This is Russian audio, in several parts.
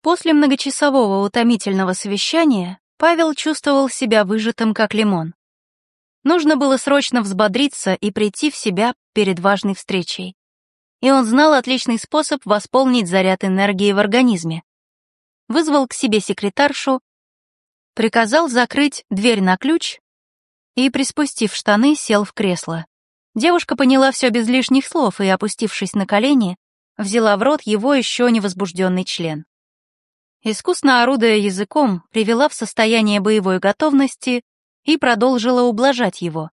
После многочасового утомительного совещания Павел чувствовал себя выжатым, как лимон. Нужно было срочно взбодриться и прийти в себя перед важной встречей. И он знал отличный способ восполнить заряд энергии в организме. Вызвал к себе секретаршу, приказал закрыть дверь на ключ и, приспустив штаны, сел в кресло. Девушка поняла все без лишних слов и, опустившись на колени, взяла в рот его еще невозбужденный член. Искусно орудуя языком, привела в состояние боевой готовности и продолжила ублажать его.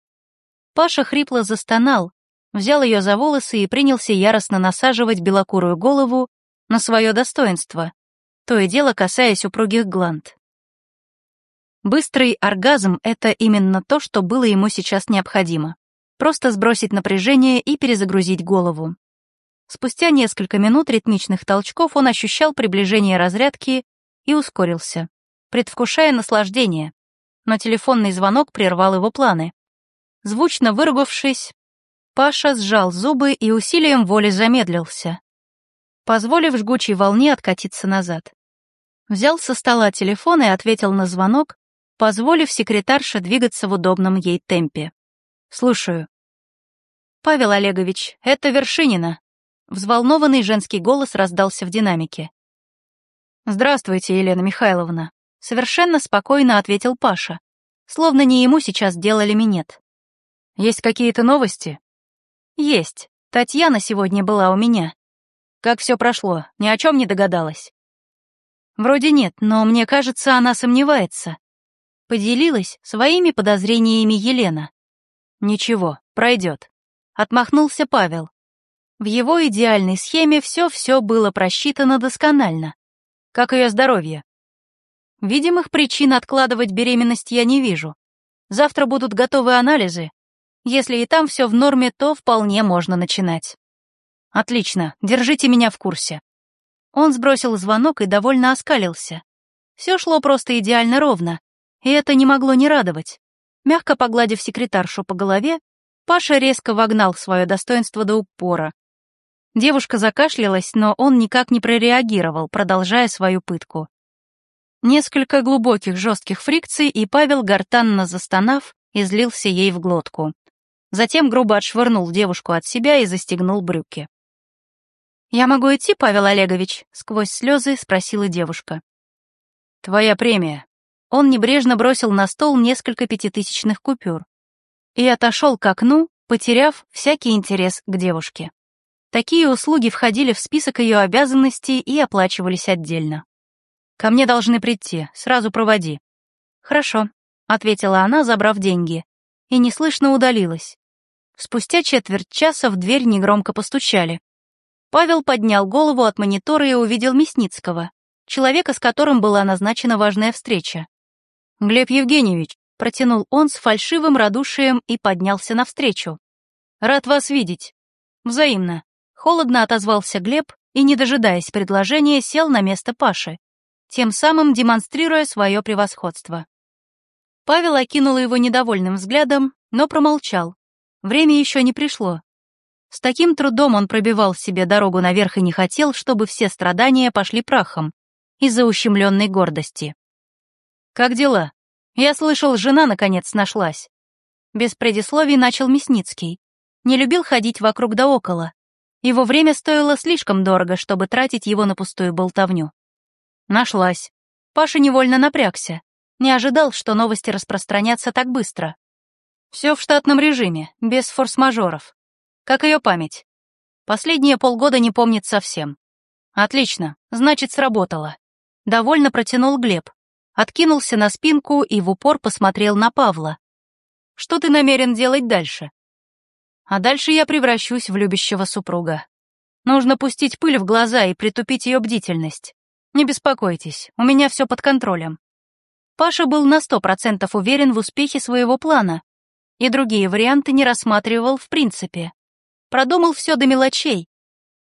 Паша хрипло застонал, взял ее за волосы и принялся яростно насаживать белокурую голову на свое достоинство, то и дело касаясь упругих гланд. Быстрый оргазм — это именно то, что было ему сейчас необходимо. Просто сбросить напряжение и перезагрузить голову. Спустя несколько минут ритмичных толчков он ощущал приближение разрядки и ускорился, предвкушая наслаждение. Но телефонный звонок прервал его планы. Звучно выругавшись, Паша сжал зубы и усилием воли замедлился, позволив жгучей волне откатиться назад. Взял со стола телефон и ответил на звонок, позволив секретарше двигаться в удобном ей темпе. «Слушаю». «Павел Олегович, это Вершинина», Взволнованный женский голос раздался в динамике. «Здравствуйте, Елена Михайловна», — совершенно спокойно ответил Паша, словно не ему сейчас делали минет. «Есть какие-то новости?» «Есть. Татьяна сегодня была у меня. Как все прошло, ни о чем не догадалась?» «Вроде нет, но мне кажется, она сомневается». Поделилась своими подозрениями Елена. «Ничего, пройдет», — отмахнулся Павел, в его идеальной схеме все-все было просчитано досконально. Как ее здоровье? Видимых причин откладывать беременность я не вижу. Завтра будут готовы анализы. Если и там все в норме, то вполне можно начинать. Отлично, держите меня в курсе. Он сбросил звонок и довольно оскалился. Все шло просто идеально ровно, и это не могло не радовать. Мягко погладив секретаршу по голове, Паша резко вогнал свое достоинство до упора, Девушка закашлялась, но он никак не прореагировал, продолжая свою пытку. Несколько глубоких жестких фрикций, и Павел, гортанно застонав, излился ей в глотку. Затем грубо отшвырнул девушку от себя и застегнул брюки. «Я могу идти, Павел Олегович?» — сквозь слезы спросила девушка. «Твоя премия». Он небрежно бросил на стол несколько пятитысячных купюр и отошел к окну, потеряв всякий интерес к девушке. Такие услуги входили в список ее обязанностей и оплачивались отдельно. «Ко мне должны прийти, сразу проводи». «Хорошо», — ответила она, забрав деньги, и неслышно удалилась. Спустя четверть часа в дверь негромко постучали. Павел поднял голову от монитора и увидел Мясницкого, человека, с которым была назначена важная встреча. «Глеб Евгеньевич», — протянул он с фальшивым радушием и поднялся навстречу. «Рад вас видеть. Взаимно». Холодно отозвался Глеб и, не дожидаясь предложения, сел на место Паши, тем самым демонстрируя свое превосходство. Павел окинул его недовольным взглядом, но промолчал. Время еще не пришло. С таким трудом он пробивал себе дорогу наверх и не хотел, чтобы все страдания пошли прахом из-за ущемленной гордости. «Как дела? Я слышал, жена наконец нашлась». Без предисловий начал Мясницкий. Не любил ходить вокруг да около, его время стоило слишком дорого, чтобы тратить его на пустую болтовню. Нашлась. Паша невольно напрягся. Не ожидал, что новости распространятся так быстро. Все в штатном режиме, без форс-мажоров. Как ее память. Последние полгода не помнит совсем. Отлично, значит, сработало. Довольно протянул Глеб. Откинулся на спинку и в упор посмотрел на Павла. Что ты намерен делать дальше? А дальше я превращусь в любящего супруга. Нужно пустить пыль в глаза и притупить ее бдительность. Не беспокойтесь, у меня все под контролем. Паша был на сто процентов уверен в успехе своего плана и другие варианты не рассматривал в принципе. Продумал все до мелочей,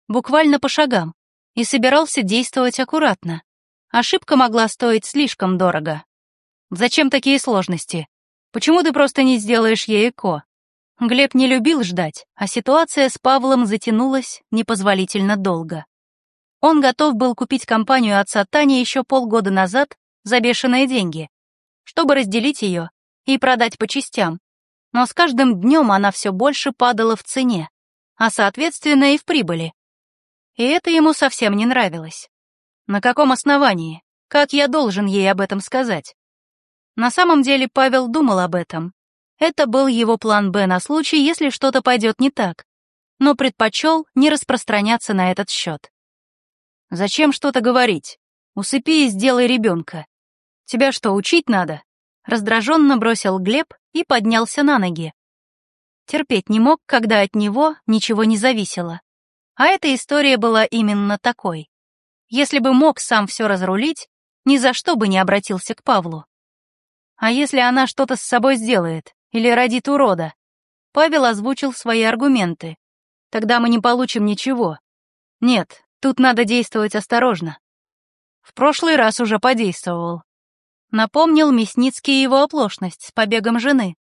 буквально по шагам, и собирался действовать аккуратно. Ошибка могла стоить слишком дорого. Зачем такие сложности? Почему ты просто не сделаешь ей ЭКО? Глеб не любил ждать, а ситуация с Павлом затянулась непозволительно долго. Он готов был купить компанию отца Тани еще полгода назад за бешеные деньги, чтобы разделить ее и продать по частям. Но с каждым днем она все больше падала в цене, а соответственно и в прибыли. И это ему совсем не нравилось. На каком основании? Как я должен ей об этом сказать? На самом деле Павел думал об этом. Это был его план «Б» на случай, если что-то пойдет не так, но предпочел не распространяться на этот счет. «Зачем что-то говорить? Усыпи и сделай ребенка. Тебя что, учить надо?» Раздраженно бросил Глеб и поднялся на ноги. Терпеть не мог, когда от него ничего не зависело. А эта история была именно такой. Если бы мог сам все разрулить, ни за что бы не обратился к Павлу. А если она что-то с собой сделает или родит урода? Павел озвучил свои аргументы. Тогда мы не получим ничего. Нет, тут надо действовать осторожно. В прошлый раз уже подействовал. Напомнил Мясницкий его оплошность с побегом жены.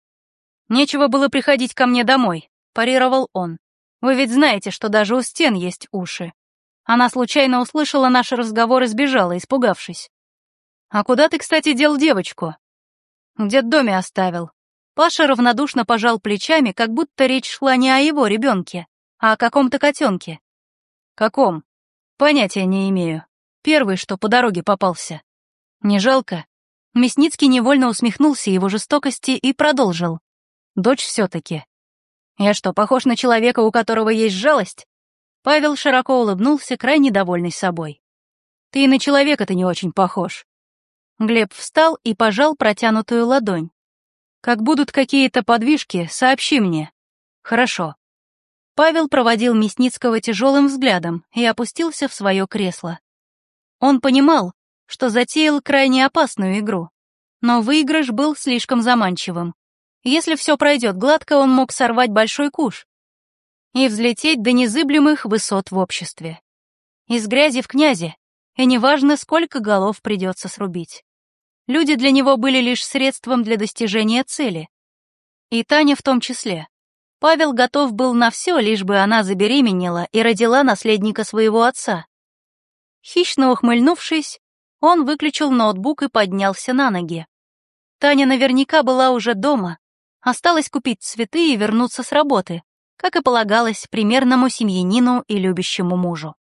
«Нечего было приходить ко мне домой», — парировал он. «Вы ведь знаете, что даже у стен есть уши». Она случайно услышала наш разговор и сбежала, испугавшись. «А куда ты, кстати, дел девочку?» «В детдоме оставил». Паша равнодушно пожал плечами, как будто речь шла не о его ребенке, а о каком-то котенке. «Каком?» «Понятия не имею. Первый, что по дороге попался. Не жалко?» Мясницкий невольно усмехнулся его жестокости и продолжил. «Дочь все-таки. Я что, похож на человека, у которого есть жалость?» Павел широко улыбнулся, крайне довольный собой. «Ты и на человека-то не очень похож. Глеб встал и пожал протянутую ладонь. «Как будут какие-то подвижки, сообщи мне». «Хорошо». Павел проводил Мясницкого тяжелым взглядом и опустился в свое кресло. Он понимал, что затеял крайне опасную игру, но выигрыш был слишком заманчивым. Если все пройдет гладко, он мог сорвать большой куш и взлететь до незыблемых высот в обществе. Из грязи в князи, и неважно, сколько голов придется срубить. Люди для него были лишь средством для достижения цели. И Таня в том числе. Павел готов был на все, лишь бы она забеременела и родила наследника своего отца. Хищно ухмыльнувшись, он выключил ноутбук и поднялся на ноги. Таня наверняка была уже дома. Осталось купить цветы и вернуться с работы, как и полагалось примерному семьянину и любящему мужу.